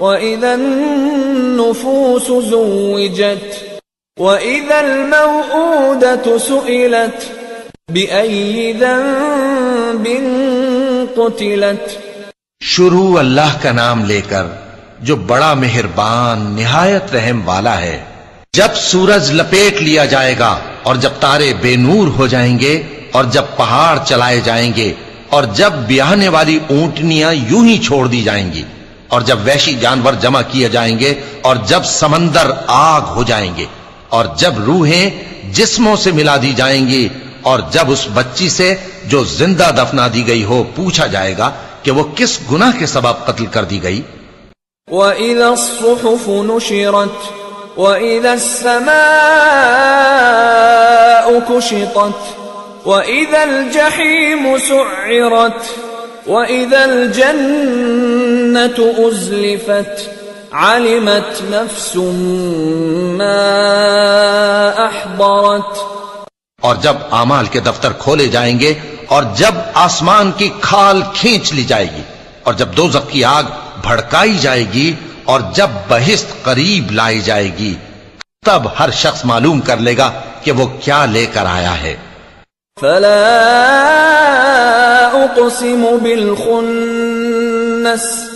وإذا النفوس زوجت وإذا الموءودة سئلت بأي ذنب قتلت شروع اللہ کا نام لے کر جو بڑا مہربان، نہایت رحم والا ہے، جب سورج لپیٹ لیا جائے گا اور جب تارے بے نور ہو جائیں گے اور جب پہاڑ چلائے جائیں گے اور جب بیاہنے والی اونٹنیاں یوں ہی چھوڑ دی جائیں گی۔ اور جب وحشی جانور جمع کیے جائیں گے اور جب سمندر آگ ہو جائیں گے اور جب روحیں جسموں سے ملا دی جائیں گی اور جب اس بچی سے جو زندہ دفنا دی گئی ہو پوچھا جائے گا کہ وہ کس گناہ کے سبب قتل کر دی گئی۔ وإذا الصحف نشرت، وإذا السماء كشطت، وإذا الجحيم سعرت، وإذا الجنة أزلفت علمت نفس ما أحضرت. اور جب اعمال کے دفتر کھولے جائیں گے اور جب آسمان کی کھال کھینچ لی جائے گی اور جب دوزخ کی آگ بھڑکائی جائے گی اور جب بہشت قریب لائی جائے گی تب ہر شخص معلوم کر لے گا کہ وہ کیا لے کر آیا ہے۔ فلا أقسم بالخنس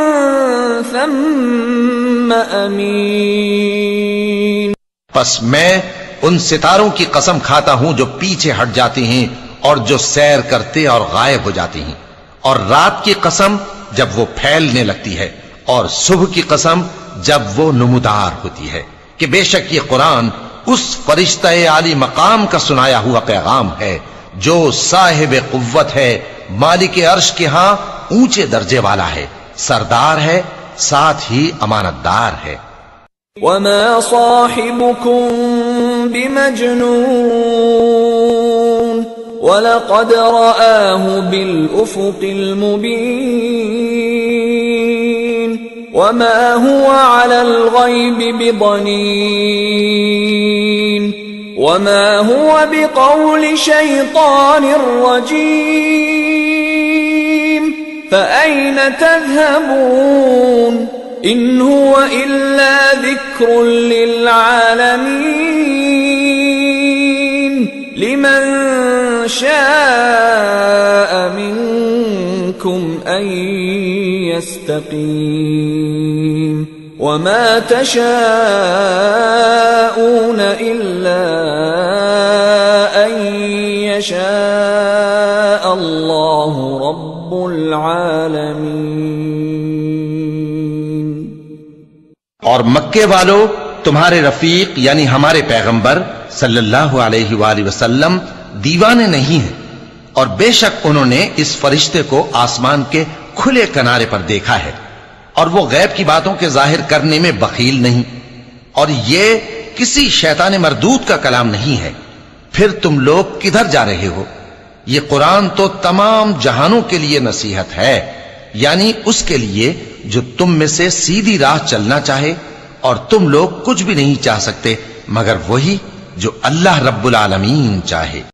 ثم أمين پس میں ان ستاروں کی قسم کھاتا ہوں جو پیچھے ہٹ جاتے ہیں اور جو سیر کرتے اور غائب ہو جاتے ہیں۔ اور رات کی قسم جب وہ پھیلنے لگتی ہے اور صبح کی قسم جب وہ نمودار ہوتی ہے کہ بے شک یہ قرآن اس فرشتہ عالی مقام کا سنایا ہوا پیغام ہے جو صاحب قوت ہے، مالک عرش کے ہاں اونچے درجے والا ہے، سردار ہے ساتھ ہی امانت دار ہے۔ وما صاحبكم بمجنون ولقد رآه بالأفق المبين وما هو على الغيب بضنين وما هو بقول شيطان رجيم فأين تذهبون إن هو إلا ذكر للعالمين. لمن شاء منكم أن يستقيم. وما تشاءون إلا أن يشاء. الله رب العالمين اور مکے والو، تمہارے رفیق یعنی ہمارے پیغمبر صلی اللہ علیہ وآلہ وسلم دیوانے نہیں ہیں۔ اور بے شک انہوں نے اس فرشتے کو آسمان کے کھلے کنارے پر دیکھا ہے۔ اور وہ غیب کی باتوں کے ظاہر کرنے میں بخیل نہیں۔ اور یہ کسی شیطان مردود کا کلام نہیں ہے۔ پھر تم لوگ کدھر جا رہے ہو؟ یہ قرآن تو تمام جہانوں کے لیے نصیحت ہے یعنی اس کے لیے جو تم میں سے سیدھی راہ چلنا چاہے اور تم لوگ کچھ بھی نہیں چاہ سکتے، مگر وہی جو اللہ رب العالمین چاہے۔